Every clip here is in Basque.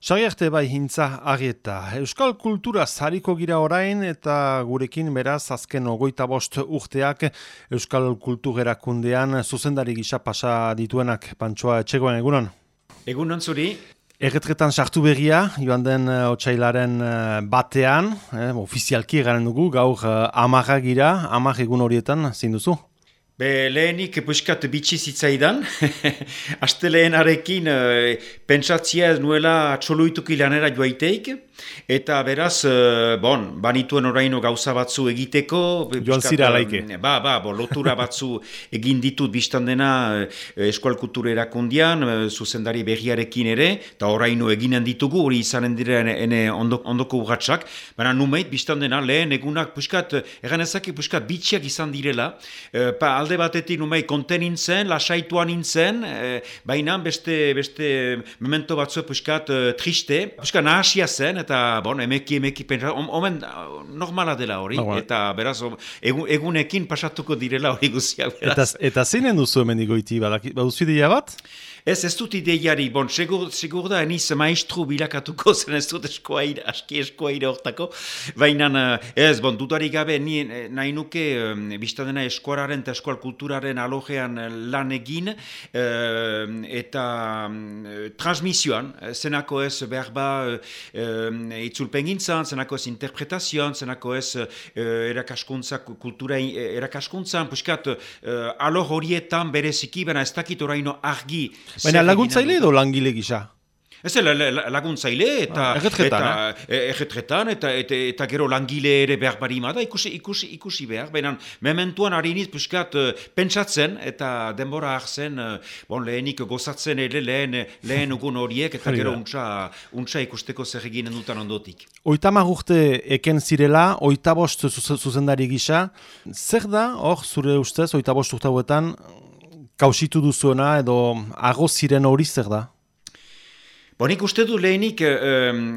Sariarte bai hintza arieta. Euskal kultura zariko gira orain eta gurekin beraz azken ogoita bost urteak Euskal kultugerakundean zuzendari gisa pasa dituenak pantsoa etxegoen egunon. Egunon zuri. Erretretan sartu berria, joan den uh, otxailaren uh, batean, eh, ofizialki egaren dugu, gaur uh, amarra gira, amar egun horietan, zinduzu? Be, lehenik puskat bitxi zitzaidan, aste lehenarekin e, pentsatzia ez nuela txoluituki lanera joaiteik, eta beraz, e, bon, banituen oraino gauza batzu egiteko. Joan zira laike. Ba, ba, bo, lotura batzu egin ditut biztan dena e, eskual kultura erakundian, zuzendari berriarekin ere, eta oraino eginen ditugu, hori izanen dira ene, ondoko urratxak, baina numeit biztan dena lehen egunak puskat, egan ezak puskat bitxiak izan direla, e, pa, alde batetik numai konten nintzen, lasaituan nintzen, e, baina beste, beste memento batzu puskat e, triste, puskat nahasia zen, eta bon, emeki emeki pentsa, omen normala dela hori, eta beraz, egun, egunekin pasatuko direla hori guziak. Eta, eta zeinen duzu hemen digoiti, baduzu ideia bat? Ez, ez dut ideiari, bon, segur, segur da, eniz maestru bilakatuko zen ez dut eskoaire, aski eskoaire hortako, baina ez, bon, dudarik gabe, ni, nahi nuke, e, biztadena eskuararen eta eskual kulturaren alogean lan egin, eta transmisioan, zenako ez behar ba, e, itzulpen gintzan, zenako ez interpretazioan, zenako ez e, erakaskuntza, kultura erakaskuntzan, puskat, e, alo horietan bereziki, baina ez dakit oraino argi, Baina laguntzaile edo langile gisa? Ez laguntzaile eta ah, erretretan, eta, eh? eta, eta, eta gero langile ere behar bari da ikusi, ikusi, ikusi behar. Baina mementuan hariniz puskat uh, pentsatzen eta denbora hartzen uh, bon, lehenik gozatzen ere lehen, lehen ugun horiek eta gero untsa, untsa ikusteko zer eginen dutan ondotik. Oitama urte eken zirela, oita bost zuzendari gisa, zer da hor zure ustez oita bost urte hauetan kausitu duzuena edo ago ziren hori zer da? Bonik uste du lehenik e,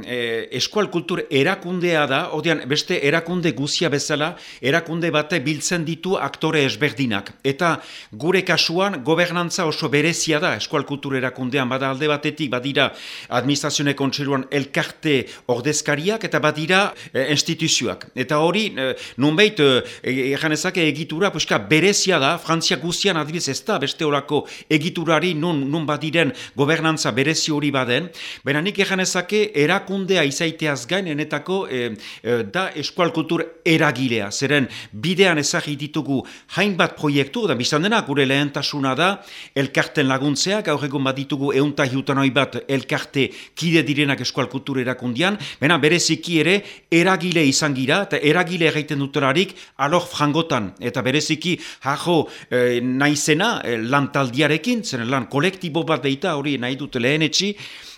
e, eskual kultur erakundea da, odian beste erakunde guzia bezala, erakunde bate biltzen ditu aktore ezberdinak. Eta gure kasuan gobernantza oso berezia da eskual kultur erakundean, bada alde batetik badira administrazione kontseruan elkarte ordezkariak eta badira e, instituzioak. Eta hori, e, nunbeit, egan e, egitura, puska berezia da, Frantzia guztian adibidez ez da, beste horako egiturari nun, nun badiren gobernantza berezi hori baden, Baina nik egan ezake erakundea izaiteaz gain enetako e, da eskual kultur eragilea. Zeren bidean ezagit ditugu hainbat proiektu, da biztan dena gure lehentasuna da elkarten laguntzeak, gaur egun bat ditugu eunta hiutanoi bat elkarte kide direnak eskual kultur erakundian, baina bereziki ere eragile izan gira, eta eragile egiten duterarik alor frangotan, eta bereziki hajo e, naizena e, lan taldiarekin, zeren lan kolektibo bat deita hori nahi dut lehenetxi,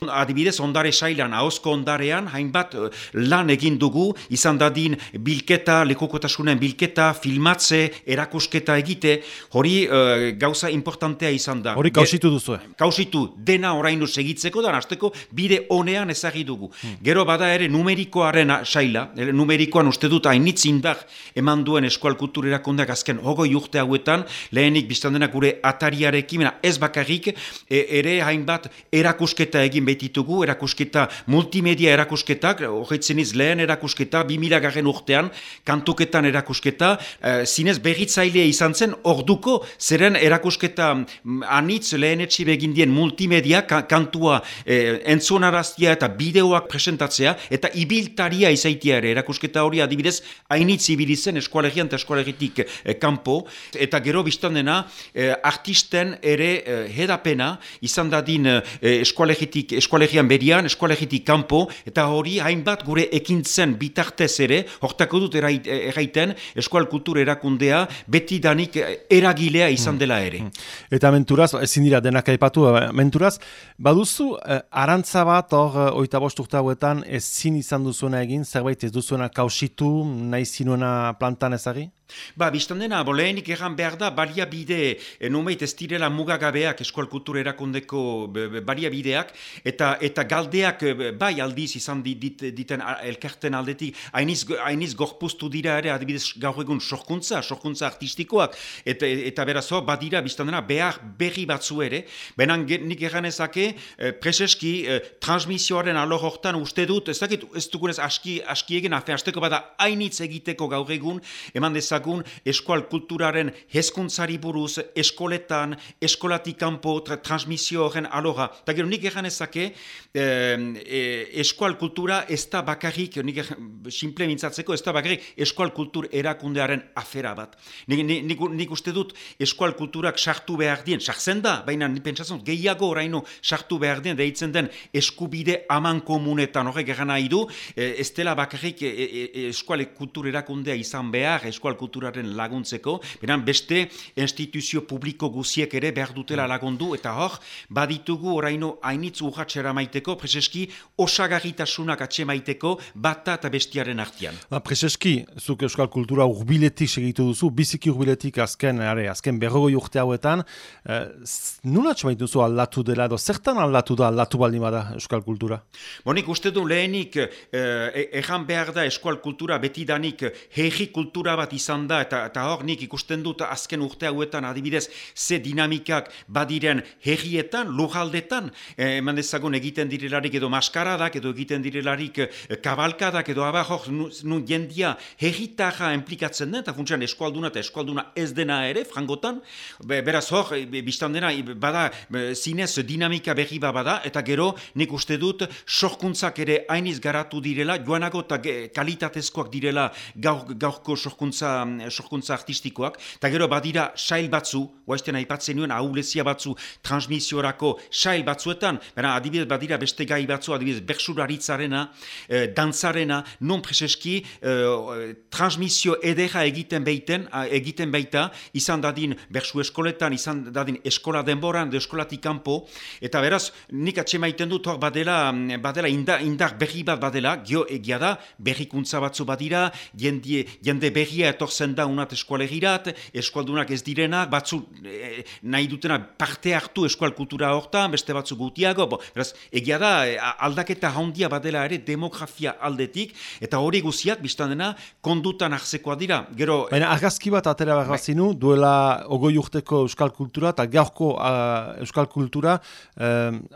adibidez ondare sailan, ahozko ondarean, hainbat eh, lan egin dugu, izan dadin bilketa, lekokotasunen bilketa, filmatze, erakusketa egite, hori uh, gauza importantea izan da. Hori kausitu duzu. Kausitu, dena orainu segitzeko, da hasteko bide honean ezagi dugu. Hmm. Gero bada ere numerikoaren saila, numerikoan uste dut hainitz indar eman duen eskual kultur erakundeak azken hogoi urte hauetan, lehenik biztan dena gure atariarekin, ez bakarrik, e, ere hainbat erakusketa egin betitugu, erakusketa multimedia erakusketak, horretzen iz lehen erakusketa, 2000 garen urtean, kantuketan erakusketa, e, zinez berritzailea izan zen, orduko, zeren erakusketa mm, anitz lehen etxi begindien multimedia, kantua e, entzunaraztia eta bideoak presentatzea, eta ibiltaria izaitia ere, erakusketa hori adibidez, hainitz ibilizen eskualegian eta eskualegitik e, kanpo, eta gero biztan dena, e, artisten ere e, hedapena, izan dadin e, eskualegitik eskualegian berian, eskualegitik kanpo, eta hori hainbat gure ekintzen bitartez ere, hortako dut erraiten, eskual kultur erakundea, beti danik eragilea izan hmm. dela ere. Hmm. Eta menturaz, ezin dira denak aipatu, eh, menturaz, baduzu, eh, arantza bat, hor, eh, oita bosturta hauetan, ezin izan duzuena egin, zerbait ez duzuena kausitu, nahi zinuena plantan ezagi? Ba, biztan dena, boleenik egan behar da, baliabide, e, nomeit ez direla mugagabeak eskual kultur erakundeko baliabideak, eta eta galdeak bai aldiz izan dit, diten elkarten aldetik, hainiz, hainiz gorpuztu dira ere, adibidez gaur egun sorkuntza, sorkuntza artistikoak, eta, eta beraz hor, badira, biztan dena, behar berri batzu ere, benan nik egan ezake, e, preseski, transmisioaren alor hortan uste dut, ez dakit, ez dugunez aski, aski egin, afe, bada hainitz egiteko gaur egun, eman dezak dezagun eskual kulturaren hezkuntzari buruz, eskoletan, eskolatik kanpo, tra transmisio horren alora. Eta gero nik egan ezake, e, eskual kultura ez da bakarrik, nik simple mintzatzeko, ez da bakarrik eskual kultur erakundearen afera bat. Nik, nik, nik uste dut eskual kulturak sartu behar dien, sartzen da, baina nik pentsatzen gehiago oraino sartu behar dien, deitzen den eskubide aman komunetan horrek egan nahi du, e, ez dela bakarrik e, e, eskual kultur erakundea izan behar, eskual kulturaren laguntzeko, beran beste instituzio publiko guziek ere behar dutela lagundu, eta hor, baditugu oraino hainitz urratxera maiteko, preseski osagarritasunak atxe maiteko, bata eta bestiaren artian. Ba, preseski, zuk euskal kultura urbiletik segitu duzu, biziki urbiletik azken, are, azken berrogoi urte hauetan, eh, nuna atxe duzu aldatu dela, edo zertan aldatu da aldatu baldimada euskal kultura? Bonik, uste du lehenik, eh, egan behar da euskal kultura betidanik herri kultura bat izan izan da, eta, eta hor nik ikusten dut azken urte hauetan adibidez ze dinamikak badiren herrietan, lujaldetan, e, eman dezagun egiten direlarik edo maskaradak, edo egiten direlarik e, kabalkadak, edo abar hor nun jendia herritaja implikatzen den, eta funtsian eskualduna eta eskualduna ez dena ere, frangotan, beraz hor, e, biztan dena, bada zinez dinamika berri bada, eta gero nik uste dut sorkuntzak ere hainiz garatu direla, joanago eta kalitatezkoak direla gaur, gaurko sorkuntza sorkuntza artistikoak, eta gero badira sail batzu, oaizten aipatzen nuen ahulezia batzu transmisiorako sail batzuetan, bera adibidez badira beste gai batzu, adibidez bersuraritzarena, eh, dantzarena, non preseski eh, transmisio edera egiten beiten, egiten baita, izan dadin bersu eskoletan, izan dadin eskola denboran, de eskolatik kanpo, eta beraz, nik atxe maiten dut hor badela, badela indar, indar berri bat badela, gio egia da, berrikuntza batzu badira, jende, jende berria etor etortzen da unat eskualegirat, eskualdunak ez direnak, batzu e, nahi dutena parte hartu eskual kultura hortan, beste batzu gutiago, bo, beraz, egia da, e, aldaketa handia badela ere demografia aldetik, eta hori guziak, biztan dena, kondutan hartzekoa dira. Gero, Baina, argazki bat atera behar bai. duela ogoi urteko euskal kultura, eta gaurko euskal kultura,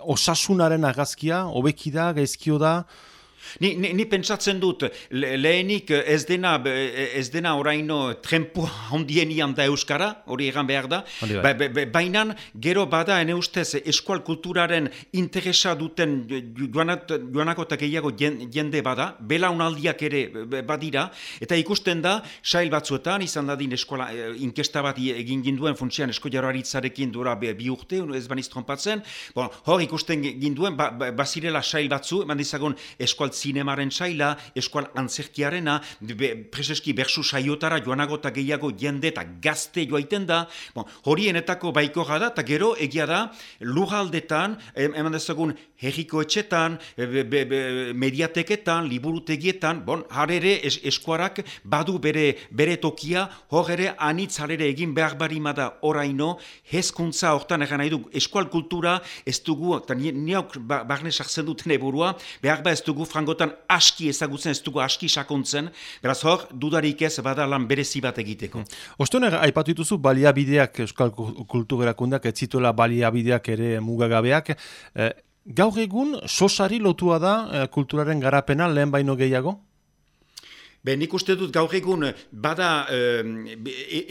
osasunaren argazkia, obekida, gaizkio da, Ni, ni, ni pentsatzen dut, lehenik ez dena, ez dena oraino trempu hondienian da Euskara, hori egan behar da, bai. ba, ba, baina gero bada ene ustez eskual kulturaren interesa duten joanako eta gehiago jende bada, bela unaldiak ere badira, eta ikusten da, sail batzuetan, izan dadin eskola, eh, inkesta bat egin ginduen funtsian esko jarraritzarekin dura bi urte, ez baniz trompatzen, bon, hor ikusten ginduen, ba, ba, bazirela sail batzu, eman dizagun eskual zinemaren saila, eskual antzerkiarena, be, preseski bersu saiotara joanago eta gehiago jende eta gazte joaiten da, bon, horienetako baiko da, eta gero egia da, lujaldetan, eman dezagun, herriko etxetan, mediateketan, liburutegietan, bon, harere es, eskuarak badu bere, bere tokia, hor ere anitz harere egin behar barimada oraino, hezkuntza hortan egan nahi du, eskual kultura ez dugu, eta niok ba, barne sartzen duten eburua, behar ba ez dugu frangotan aski ezagutzen, ez dugu aski sakontzen, beraz hor, dudarik ez bada lan berezi bat egiteko. Ostoner, aipatu dituzu baliabideak, euskal kultugerakundak, ez zituela baliabideak ere mugagabeak, eh, gaur egun, sosari lotua da eh, kulturaren garapena lehen baino gehiago? Be, nik uste dut gaur egun bada e,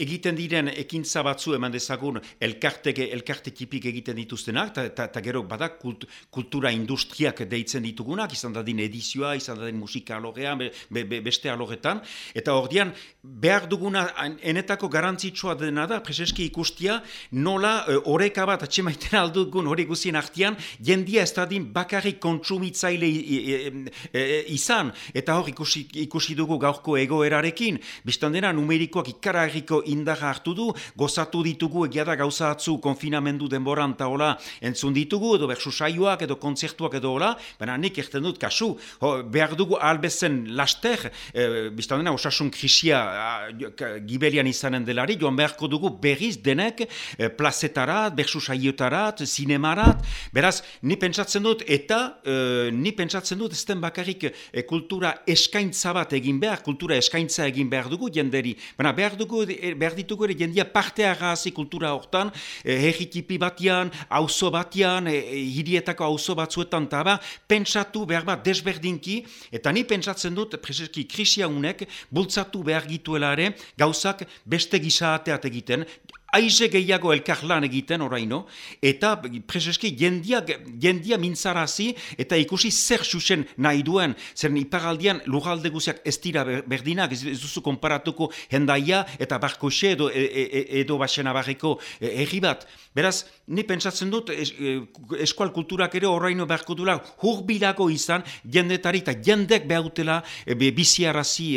egiten diren ekintza batzu eman dezagun elkarteke, elkarte tipik egiten dituztenak, eta gero bada kultura industriak deitzen ditugunak, izan da din edizioa, izan da din musika alogean, beste alogetan, eta hor dian, behar duguna enetako garantzitsua dena da, preseski ikustia, nola e, oreka bat atxemaiten aldugun hori guzien artian, jendia ez da bakarrik kontsumitzaile izan, eta hor ikusi, ikusi dugu gaurko egoerarekin, biztan dena numerikoak ikaragiko indaga hartu du, gozatu ditugu egia da gauza atzu konfinamendu denboran eta hola entzun ditugu, edo bersu saioak, edo kontzertuak edo hola, baina nik erten dut kasu, ho, behar dugu albezen laster, e, biztan dena osasun krisia gibelian izanen delari, joan beharko dugu berriz denek e, plazetarat, bersu saiotarat, zinemarat, beraz, ni pentsatzen dut, eta e, ni pentsatzen dut, ez bakarrik e, kultura eskaintza bat egin behar, kultura eskaintza egin behar dugu jenderi, baina behar dugu, e, behar ditugu ere jendia parte agazi kultura hortan, e, herritipi batian, auzo batian, e, hirietako auzo batzuetan, eta ba, pentsatu behar bat desberdinki, eta ni pentsatzen dut, prezeski krisia unek, bultzatu behar gituela ere, gauzak beste gizateat egiten, aize gehiago elkar lan egiten oraino, eta prezeski jendia, jendia mintzarazi eta ikusi zer susen nahi duen, zer iparaldian lugalde guziak ez dira berdinak, ez duzu konparatuko hendaia eta barkoxe edo, e, e, e, edo basena barriko erri bat. Beraz, ni pentsatzen dut es, eskual kulturak ere oraino beharko dula hurbilako izan jendetari eta jendek behar e, biziarazi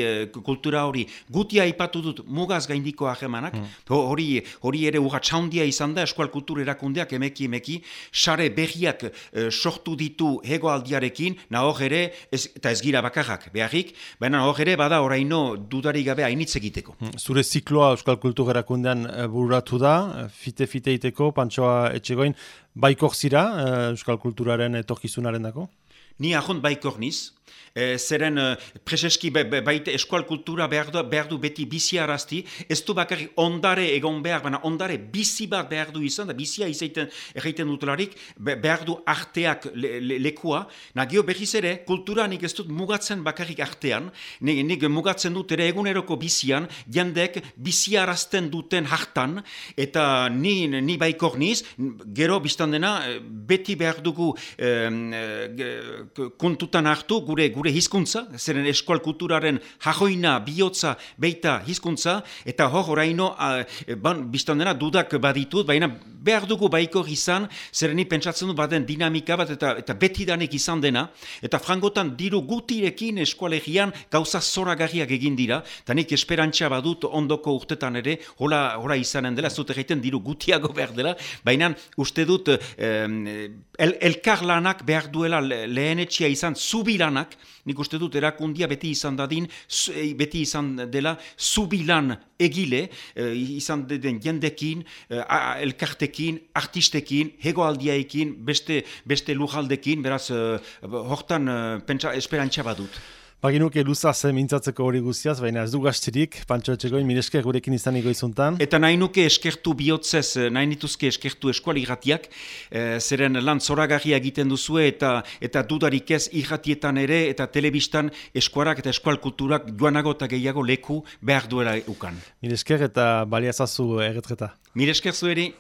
kultura hori. Gutia ipatu dut mugaz gaindiko ahemanak, mm. hori, hori ere urratxaundia izan da eskual kultur erakundeak emeki emeki, sare berriak e, sortu ditu hegoaldiarekin, na hor ere, ez, eta ez gira bakarrak beharrik, baina hor ere bada oraino dudari gabe hainitz egiteko. Hmm, zure zikloa euskal kultur erakundean e, bururatu da, fite-fite iteko, pantsoa etxegoin, baikor zira euskal kulturaren etorkizunaren dako? Ni ahont baikor niz, e, zeren e, prezeski baite eskual kultura behar du, behar du beti bizi arazti, ez du bakarrik ondare egon behar, baina ondare bizi bat behar du izan, da bizia izaiten erraiten dutelarik, behar du arteak le, lekua, nagio behiz ere, kultura nik ez dut mugatzen bakarrik artean, nik, nik mugatzen dut ere eguneroko bizian, jendek bizi arazten duten hartan, eta ni, ni baikor niz, gero biztan dena, beti behar dugu e, kontutan hartu gure gure hizkuntza, zeren eskual kulturaren jajoina, bihotza, beita hizkuntza, eta hor oraino, ban, biztan dena dudak baditut, baina behar dugu baiko izan, zeren pentsatzen du baden dinamika bat, eta, eta beti danek izan dena, eta frangotan diru gutirekin eskualegian gauza zoragarriak egin dira, eta nik esperantza badut ondoko urtetan ere, hola, hola izanen dela, zute egiten diru gutiago behar dela, baina uste dut el, elkar lanak behar duela lehen etxia izan zubilanak, nik uste dut erakundia beti izan dadin, eh, beti izan dela zubilan egile, eh, izan den jendekin, eh, elkartekin, artistekin, hegoaldiaekin, beste, beste lujaldekin, beraz, hortan pentsa, esperantza badut. Baginuke luzaz mintzatzeko hori guztiaz, baina ez du gaztirik, pantxo etxegoin, minesker gurekin izaniko izuntan. Eta nahi nuke eskertu bihotzez, eh, nahi nituzke eskertu eskuali irratiak, e, zeren lan zoragarria egiten duzue eta eta dudarik ez irratietan ere eta telebistan eskuarak eta eskual kulturak joanago eta gehiago leku behar duela ukan. Minesker eta baliazazu erretreta. Minesker zueri.